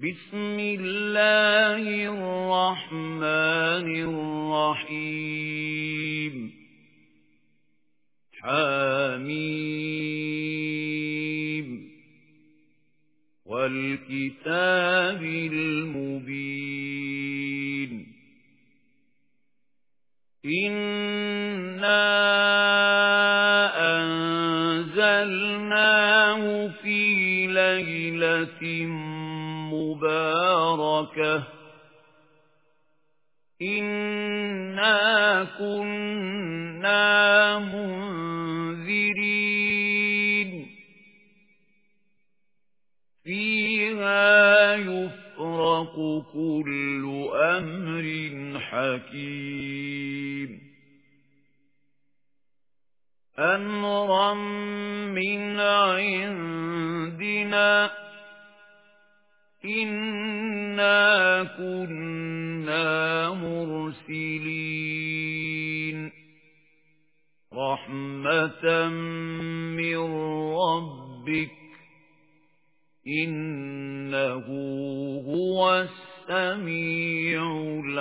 بسم الله الرحمن الرحيم. حميم. والكتاب المبين. إِنَّا أَنزَلْنَاهُ فِي لَيْلَةٍ مُبَارَكَةٍ. إِنَّا كُنَّا مُنذِرِينَ. فِيهَا يُفْرَقُ كُلُّ أَمْرٍ حَكِيمٍ.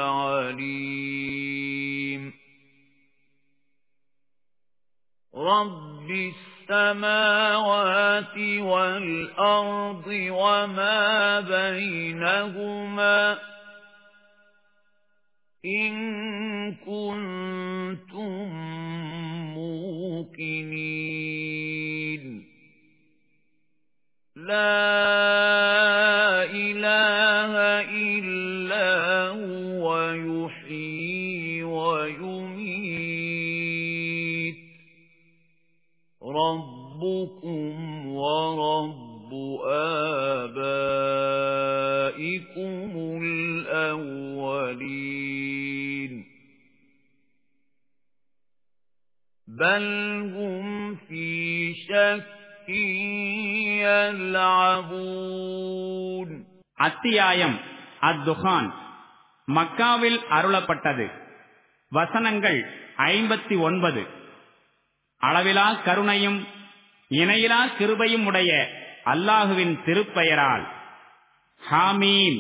الْعَلِيمُ رَبِّ السَّمَاوَاتِ وَالْأَرْضِ وَمَا بَيْنَهُمَا. إِن كُنتُم مُّوقِنِينَ. لَا إِلَٰهَ إِلَّا رَبُّكُمْ وَرَبُّ آبَائِكُمُ الْأَوَّلِينَ بَلْ هُمْ فِي شَكٍّ يَلْعَبُونَ அத்தியாயம் அத்துகான் மக்காவில் அருளப்பட்டது வசனங்கள் ஐம்பத்தி ஒன்பது அளவிலா கருணையும் இணையிலா கிருபையும் உடைய அல்லாஹுவின் திருப்பெயரால். ஹாமீம்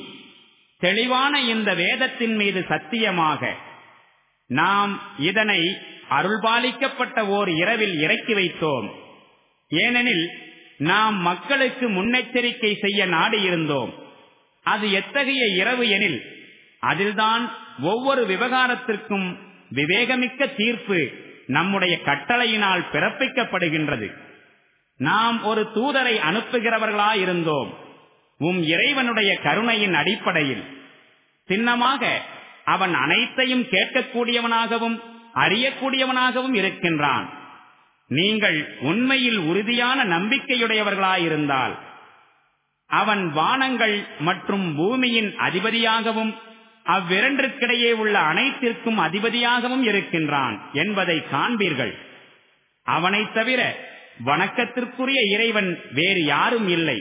தெளிவான இந்த வேதத்தின் மீது சத்தியமாக நாம் இதனை அருள்பாலிக்கப்பட்ட ஓர் இரவில் இறக்கி வைத்தோம். ஏனெனில் நாம் மக்களுக்கு முன்னெச்சரிக்கை செய்ய நாடியிருந்தோம் அது எத்தகைய இரவு எனில் அதில்தான் ஒவ்வொரு விவகாரத்திற்கும் விவேகமிக்க தீர்ப்பு நம்முடைய கட்டளையினால் பிறப்பிக்கப்படுகின்றது. நாம் ஒரு தூதரை அனுப்புகிறவர்களாயிருந்தோம். உம் இறைவனுடைய கருணையின் அடிப்படையில். சின்னமாக அவன் அனைத்தையும் கேட்கக்கூடியவனாகவும் அறியக்கூடியவனாகவும் இருக்கின்றான். நீங்கள் உண்மையில் உறுதியான நம்பிக்கையுடையவர்களாயிருந்தால் அவன் வானங்கள் மற்றும் பூமியின் அதிபதியாகவும் அவ்விரண்டிற்கிடையே உள்ள அனைத்திற்கும் அதிபதியாகவும் இருக்கின்றான் என்பதை காண்பீர்கள். அவனைத் தவிர வணக்கத்திற்குரிய இறைவன் வேறு யாரும் இல்லை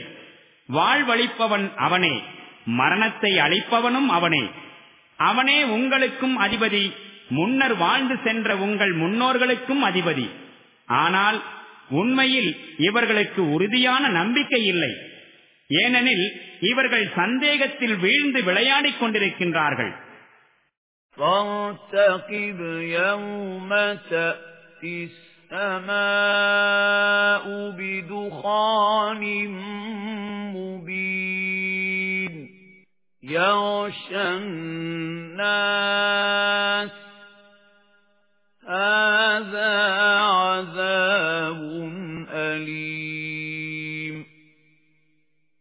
வாழ்வழிப்பவன் அவனே மரணத்தை அளிப்பவனும் அவனே அவனே உங்களுக்கும் அதிபதி முன்னர் வாழ்ந்து சென்ற உங்கள் முன்னோர்களுக்கும் அதிபதி ஆனால் உண்மையில் இவர்களுக்கு உறுதியான நம்பிக்கை இல்லை ஏனெனில் இவர்கள் சந்தேகத்தில் வீழ்ந்து விளையாடிக் கொண்டிருக்கின்றார்கள் فارتقب يوم تأتي السماء بدخان مبين يغشى الناس هذا عذاب أليم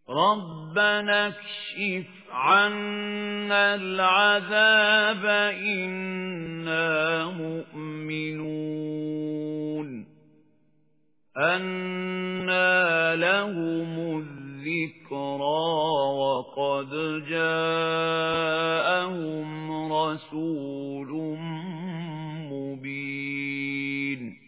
ربنا اكشف عنا العذاب إنا أنا لهم الذكرى وقد جاءهم رسول مبين.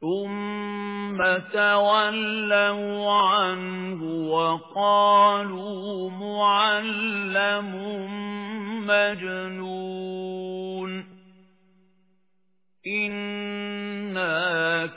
ثم تولوا عنه وقالوا معلم مجنون. إِنَّا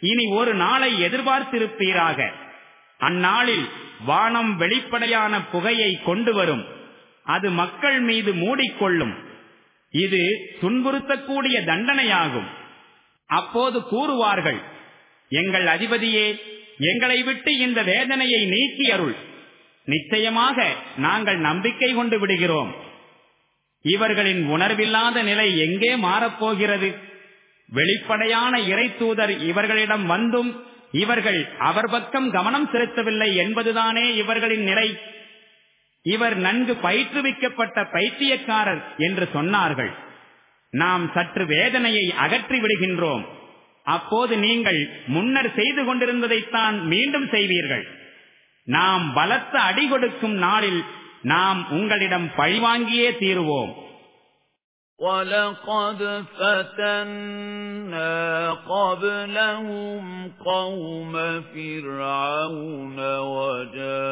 இனி ஒரு நாளை எதிர்பார்த்திருப்பீராக. அந்நாளில் வானம் வெளிப்படையான புகையை கொண்டு வரும். அது மக்கள் மீது மூடிக்கொள்ளும். இது துன்புறுத்தக்கூடிய தண்டனையாகும். அப்போது கூறுவார்கள் எங்கள் அதிபதியே எங்களை விட்டு இந்த வேதனையை நீக்கி அருள் நிச்சயமாக நாங்கள் நம்பிக்கை கொண்டு விடுகிறோம். இவர்களின் உணர்வில்லாத நிலை எங்கே மாறப்போகிறது? வெளிப்படையான இறை தூதர் இவர்களிடம் வந்தும் இவர்கள் அவர் பக்கம் கவனம் செலுத்தவில்லை என்பதுதானே இவர்களின் நிலை. இவர் நன்கு பயிற்றுவிக்கப்பட்ட பைத்தியக்காரர் என்று சொன்னார்கள். நாம் சற்று வேதனையை அகற்றி விடுகின்றோம். அப்போது நீங்கள் முன்னர் செய்து கொண்டிருந்ததைத்தான் மீண்டும் செய்வீர்கள். நாம் பலத்த அடி கொடுக்கும் நாளில் நாம் உங்களிடம் பழிவாங்கியே தீருவோம். وَلَقَدْ فَتَنَّا قَبْلَهُمْ قَوْمَ فِرْعَوْنَ وَجَاءَهُمْ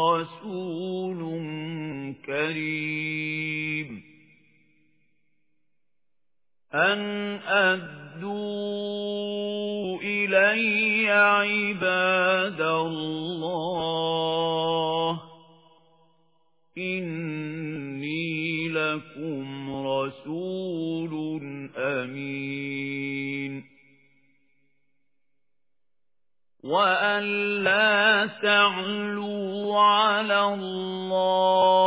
رَسُولٌ كَرِيمٌ أَنْ أَدُّوا إِلَيَّ عِبَادَ اللَّهِ رَسُولٌ أَمِينٌ. وَأَن لَّا تَعْلُوا عَلَى اللَّهِ.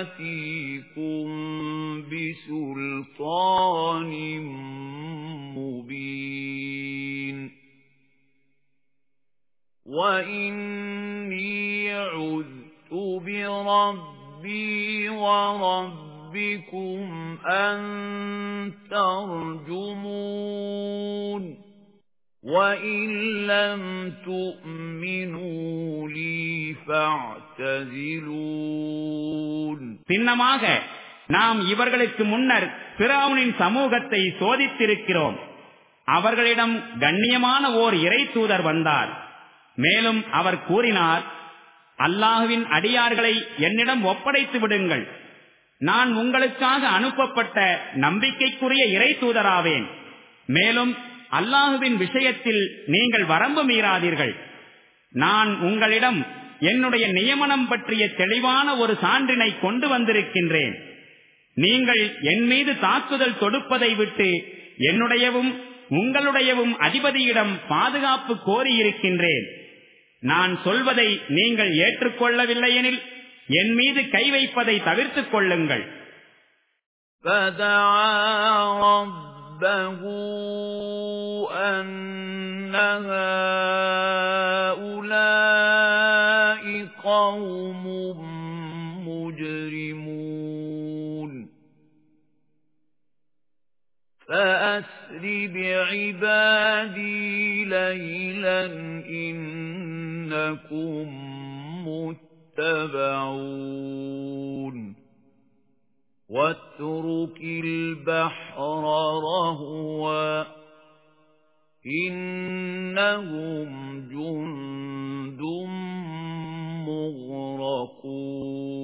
آتِيكُم بِسُلْطَانٍ مُّبِينٍ. وَإِنِّي عُذْتُ بِرَبِّي وَرَبِّكُمْ أَن تَرْجُمُونِ وَإِن لَّمْ تُؤْمِنُوا لِي فَاعْتَزِلُونِ சின்னமாக நாம் இவர்களுக்கு முன்னர் பிராவுனின் சமூகத்தை சோதித்திருக்கிறோம் அவர்களிடம் கண்ணியமான ஓர் இறை தூதர் வந்தார் மேலும் அவர் கூறினார் அல்லாஹுவின் அடியார்களை என்னிடம் ஒப்படைத்து விடுங்கள். நான் உங்களுக்காக அனுப்பப்பட்ட நம்பிக்கைக்குரிய இறை தூதராவேன். மேலும் அல்லாஹுவின் விஷயத்தில் நீங்கள் வரம்பு மீறாதீர்கள். நான் உங்களிடம் என்னுடைய நியமனம் பற்றிய தெளிவான ஒரு சான்றினை கொண்டு வந்திருக்கின்றேன். நீங்கள் என் மீது தாக்குதல் தொடுப்பதை விட்டு என்னுடையவும் உங்களுடையவும் அதிபதியிடம் பாதுகாப்பு கோரியிருக்கின்றேன். நான் சொல்வதை நீங்கள் ஏற்றுக்கொள்ளவில்லை எனில் என் மீது கை வைப்பதை தவிர்த்துக் கொள்ளுங்கள் رَبَّهُ أَنَّ هَٰؤُلَاءِ قَوْمٌ مُّجْرِمُونَ فَأَسْرِ بِعِبَادِي لَيْلًا إِنَّكُم مُّتَّبَعُونَ. وَاتْرُكِ الْبَحْرَ رَهْوًا. إِنَّهُمْ جُندٌ مُّغْرَقُونَ.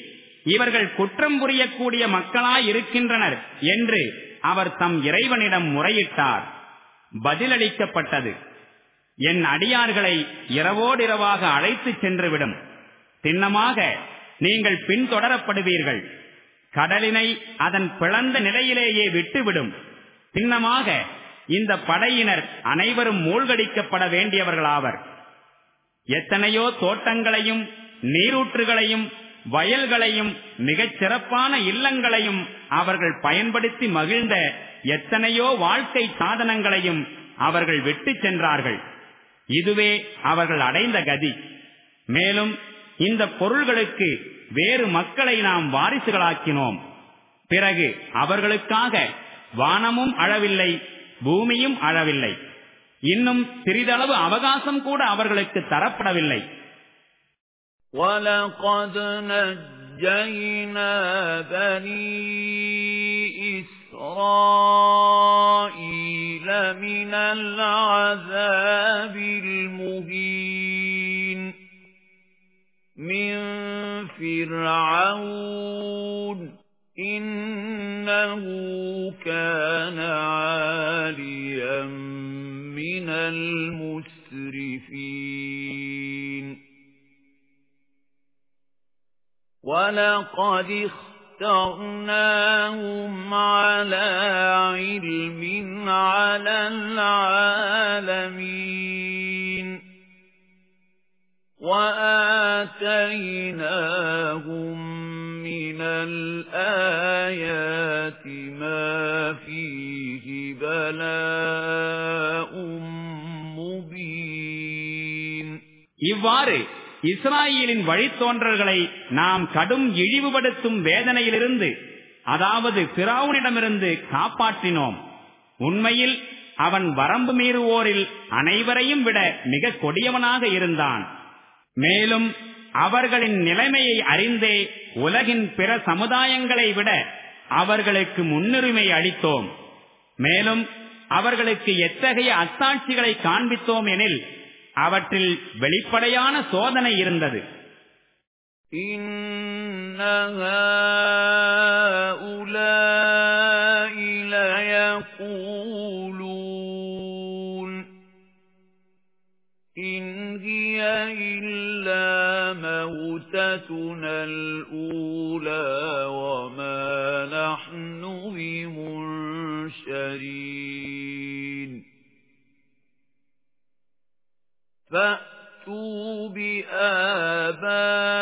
இவர்கள் குற்றம் புரியக்கூடிய மக்களாய் இருக்கின்றனர் என்று அவர் தம் இறைவனிடம் முறையிட்டார். பதிலளிக்கப்பட்டது. என் அடியார்களை இரவோடிரவாக அழைத்துச் சென்றுவிடும். சின்னமாக நீங்கள் பின்தொடரப்படுவீர்கள். கடலினை அதன் பிளந்த நிலையிலேயே விட்டுவிடும். சின்னமாக இந்த படையினர் அனைவரும் மூழ்கடிக்கப்பட வேண்டியவர்களாவர். எத்தனையோ தோட்டங்களையும் நீரூற்றுகளையும் வயல்களையும் மிகச் சிறப்பான இல்லங்களையும் அவர்கள் பயன்படுத்தி மகிழ்ந்த எத்தனையோ வாழ்க்கை சாதனங்களையும் அவர்கள் விட்டு சென்றார்கள். இதுவே அவர்கள் அடைந்த கதி. மேலும் இந்த பொருள்களுக்கு வேறு மக்களை நாம் வாரிசுகளாக்கினோம். பிறகு அவர்களுக்காக வானமும் அழவில்லை பூமியும் அழவில்லை. இன்னும் சிறிதளவு அவகாசம் கூட அவர்களுக்கு தரப்படவில்லை. وَلَقَدْ نَجَّيْنَا بَنِي إِسْرَائِيلَ مِنَ الْعَذَابِ الْمُهِينِ مِنْ فِرْعَوْنَ إِنَّهُ كَانَ عَالِيًا مِنَ الْمُسْرِفِينَ وَلَقَدِ اخْتَرْنَاهُمْ عَلَى عِلْمٍ عَلَى الْعَالَمِينَ وَآتَيْنَاهُمْ مِنَ الْآيَاتِ مَا فِيهِ بَلَاءٌ مُبِينٌ இவ்வாறு இஸ்ராயலின் வழித்தோன்றல்களை நாம் கடும் இழிவுபடுத்தும் வேதனையிலிருந்து அதாவது பிராவுனிடமிருந்து காப்பாற்றினோம். உண்மையில் அவன் வரம்பு மீறுவோரில் அனைவரையும் விட மிக கொடியவனாக இருந்தான். மேலும் அவர்களின் நிலைமையை அறிந்தே உலகின் பிற சமுதாயங்களை விட அவர்களுக்கு முன்னுரிமை அளித்தோம். மேலும் அவர்களுக்கு எத்தகைய அத்தாட்சிகளை காண்பித்தோம் எனில் அவற்றில் வெளிப்படையான சோதனை இருந்தது. إن هي إلا موتتنا الأولى وما نحن بمنشرين فَأْتُوا بِآبَائِنَا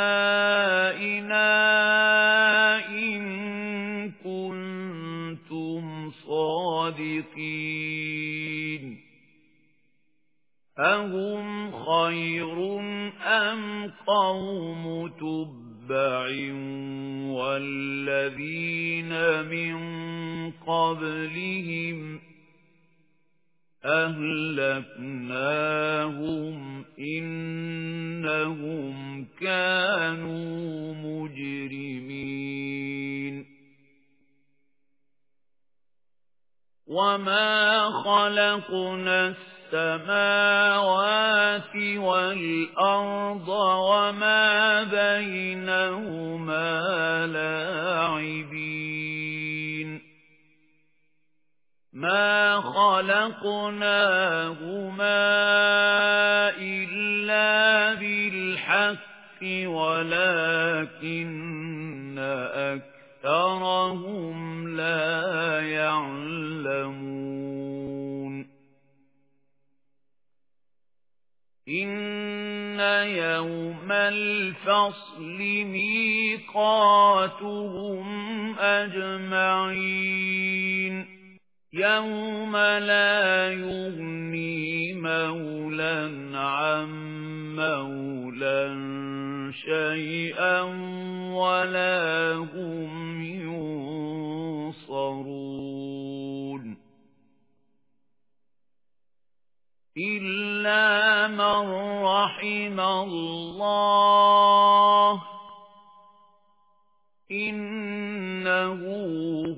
السماوات والأرض وما بينهما لاعبين. مَا خَلَقْنَاهُمَا إِلَّا بِالْحَقِّ وَلَكِنَّ أَكْثَرَهُمْ لَا يَعْلَمُونَ. إِنَّ يَوْمَ الْفَصْلِ مِيقَاتُهُمْ أَجْمَعِينَ يَوْمَ لَا يُغْنِي مَوْلًى عَن مَّوْلًى شَيْئًا وَلَا هُمْ يُنصَرُونَ إِلَّا مَن رَّحِمَ اللَّهُ إِنَّهُ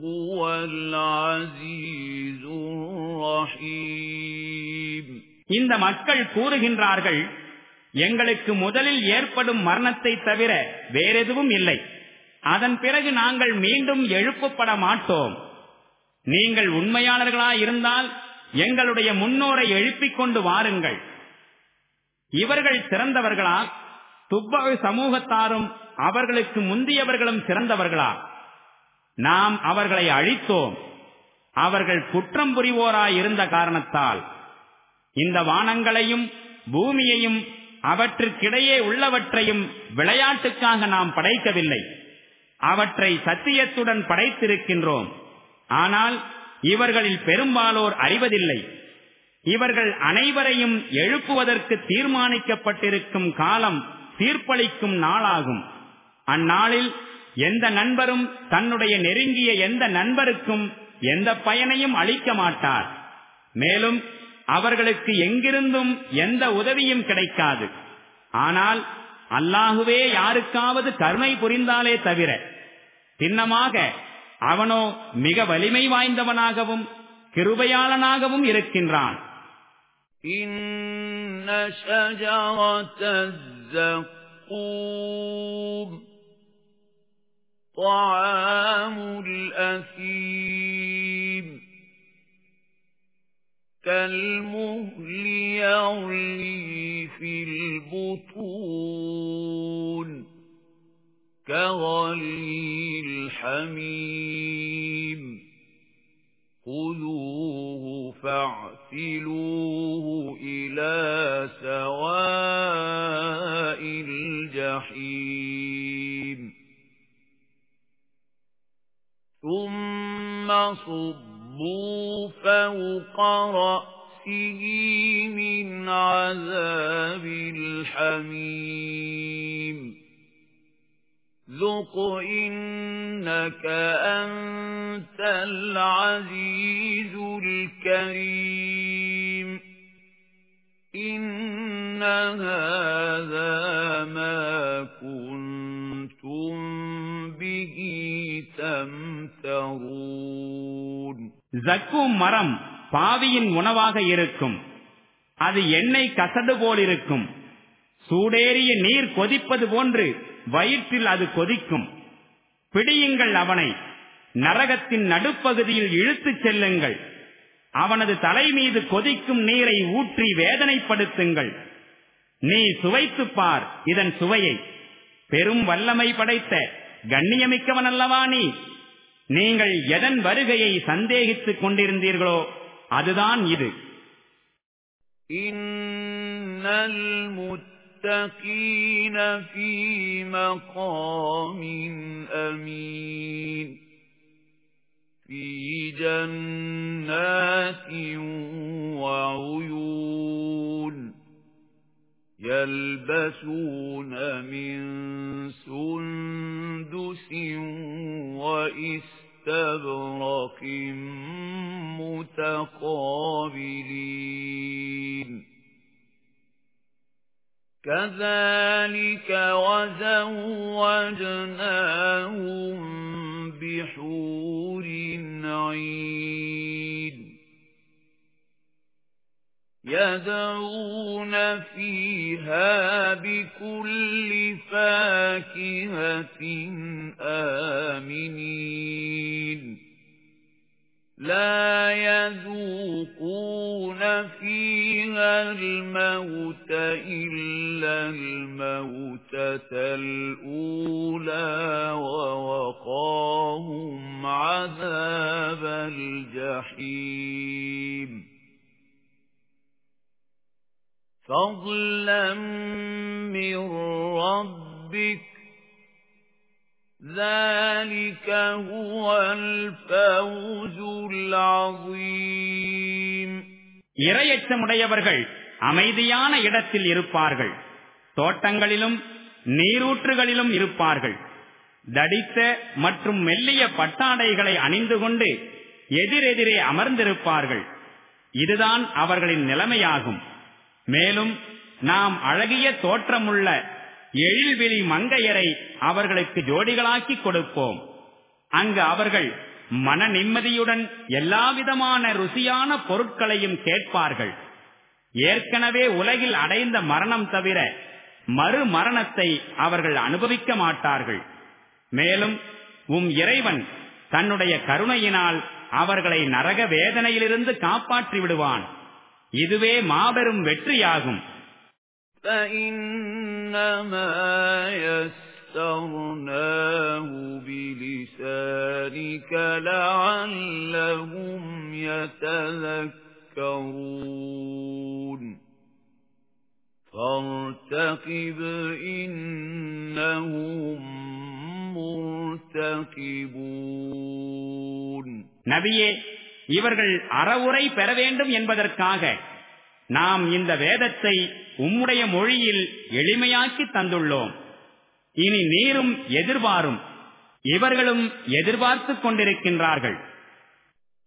هُوَ الْعَزِيزُ الرَّحِيمُ இந்த மக்கள் கூறுகின்றார்கள் எங்களுக்கு முதலில் ஏற்படும் மரணத்தை தவிர வேறெதுவும் இல்லை அதன் பிறகு நாங்கள் மீண்டும் எழுப்பப்பட மாட்டோம் நீங்கள் உண்மையாளர்களாயிருந்தால் எங்களுடைய முன்னோரை எழுப்பிக் கொண்டு வாருங்கள் இவர்கள் சிறந்தவர்களா? துப்பகு சமூகத்தாரும் அவர்களுக்கு முந்தியவர்களும் சிறந்தவர்களா? நாம் அவர்களை அழித்தோம். அவர்கள் குற்றம் புரிவோராயிருந்த காரணத்தால். இந்த வானங்களையும் பூமியையும் அவற்றுக்கிடையே உள்ளவற்றையும் விளையாட்டுக்காக நாம் படைக்கவில்லை. அவற்றை சத்தியத்துடன் படைத்திருக்கின்றோம். ஆனால் இவர்களில் பெரும்பாலோர் அறிவதில்லை. இவர்கள் அனைவரையும் எழுப்புவதற்கு தீர்மானிக்கப்பட்டிருக்கும் காலம் தீர்ப்பளிக்கும் நாளாகும். அந்நாளில் எந்த நண்பரும் தன்னுடைய நெருங்கிய எந்த நண்பருக்கும் எந்த பயனையும் அளிக்க மாட்டார். மேலும் அவர்களுக்கு எங்கிருந்தும் எந்த உதவியும் கிடைக்காது. ஆனால் அல்லாகுவே யாருக்காவது கருணை புரிந்தாலே தவிர சின்னமாக அவனோ மிக வலிமை வாய்ந்தவனாகவும் கிருபையாளனாகவும் இருக்கின்றான். إِنَّ شَجَرَةَ الزَّقُّومِ طَعَامُ الْأَثِيمِ كَالْمُهْلِ يَغْلِي فِي الْبُطُونِ كَغَلْيِ الْحَمِيمِ خُذُوهُ فَاعْتِلُوهُ إِلَى سَوَاءِ الْجَحِيمِ. ثُمَّ صُبُّوا فَوْقَ رَأْسِهِ مِنْ عَذَابِ الْحَمِيمِ. ذُقْ إِنَّكَ أَنْتَ الْعَزِيزُ الْكَرِيمُ إِنَّ هَذَا مَا كُنْتُمْ بِهِ تَمْتَرُونَ ஜக்கூம் மரம் பாவியின் உணவாக இருக்கும் அது எண்ணெய் கசடு போலிருக்கும் சூடேறிய நீர் கொதிப்பது போன்று வயிற்றில் அது கொதிக்கும். பிடியுங்கள் அவனை. நரகத்தின் நடுப்பகுதியில் இழுத்துச் செல்லுங்கள். அவனது தலை மீது கொதிக்கும் நீரை ஊற்றி வேதனைப்படுத்துங்கள். நீ சுவைத்து பார் இதன் சுவையை. பெரும் வல்லமை படைத்த கண்ணியமிக்கவன் அல்லவா நீ? நீங்கள் எதன் வருகையை சந்தேகித்துக் கொண்டிருந்தீர்களோ அதுதான் இது. الْمُتَّقِينَ فِي مَقَامٍ أَمِينٍ فِي جَنَّاتٍ وَعُيُونٍ يَلْبَسُونَ مِن سُندُسٍ وَإِسْتَبْرَقٍ مُتَقَابِلِينَ كَذَلِكَ وَزَوَّجْنَاهُم بِحُورٍ عِينٍ يَدْعُونَ فِيهَا بِكُلِّ فَاكِهَةٍ آمِنِينَ لَا يَذُوقُونَ فِيهَا الْمَوْتَ إِلَّا الْمَوْتَةَ الْأُولَى وَوَقَاهُمْ عَذَابَ الْجَحِيمِ. فَضْلًا مِنْ رَبِّكَ ذَلِكَ هُوَ الْفَوْزُ الْعَظِيمُ இரையச்சமுடையவர்கள் அமைதியான இடத்தில் இருப்பார்கள் தோட்டங்களிலும் நீரூற்றுகளிலும் இருப்பார்கள் தடித்த மற்றும் மெல்லிய பட்டாடைகளை அணிந்து கொண்டு எதிரெதிரே அமர்ந்திருப்பார்கள் இதுதான் அவர்களின் நிலைமையாகும் மேலும் நாம் அழகிய தோற்றமுள்ள எழுவிழி மங்கையரை அவர்களுக்கு ஜோடிகளாக்கி கொடுப்போம். அங்கு அவர்கள் மன நிம்மதியுடன் எல்லாவிதமான ருசியான பொருட்களையும் கேட்பார்கள். ஏற்கனவே உலகில் அடைந்த மரணம் தவிர மறு மரணத்தை அவர்கள் அனுபவிக்க மாட்டார்கள். மேலும் உம் இறைவன் தன்னுடைய கருணையினால் அவர்களை நரக வேதனையிலிருந்து காப்பாற்றி விடுவான் இதுவே மாபெரும் வெற்றியாகும். يَسَّرْنَاهُ بِلِسَانِكَ لَعَلَّهُمْ يَتَذَكَّرُونَ فَارْتَقِبْ إِنَّهُمْ مُرْتَقِبُونَ நபியே இவர்கள் அறவுரை பெற வேண்டும் என்பதற்காக நாம் இந்த வேதத்தை உம்முடைய மொழியில் எளிமையாக்கி தந்துள்ளோம். இனி நீரும் எதிர்பாரும். இவர்களும் எதிர்பார்த்து கொண்டிருக்கின்றார்கள்.